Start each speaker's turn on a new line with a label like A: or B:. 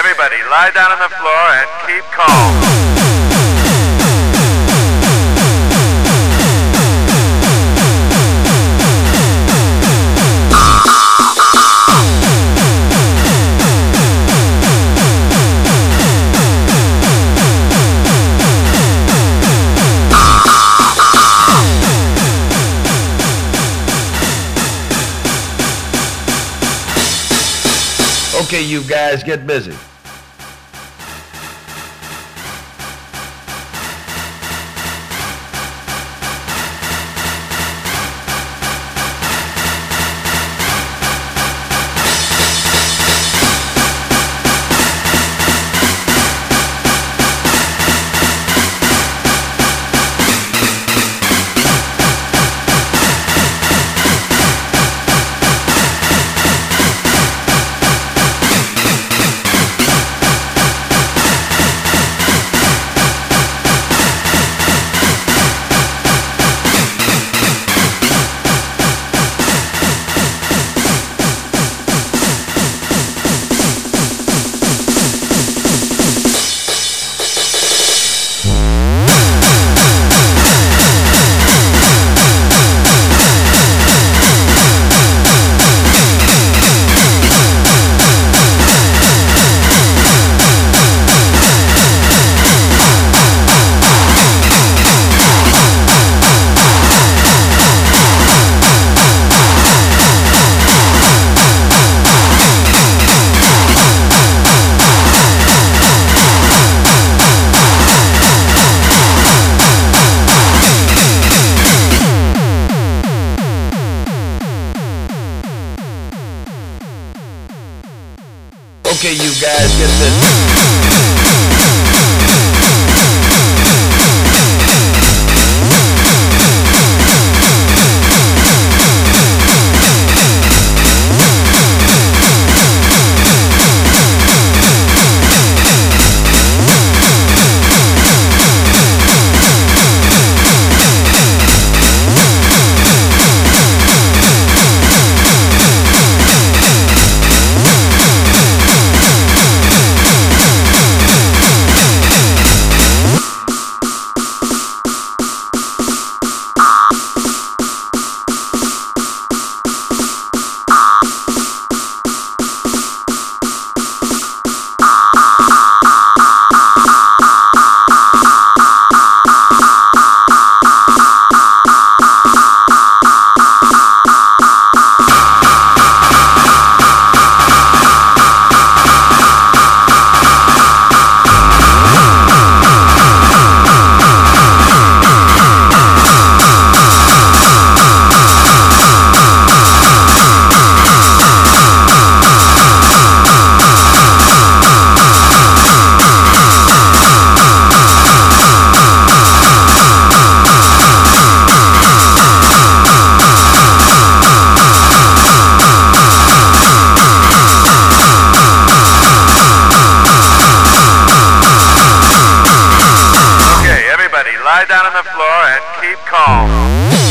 A: everybody, lie down on the floor and keep calm.
B: Okay, you guys, get busy. Okay, you guys, get busy.
A: Lie down on the floor and keep calm.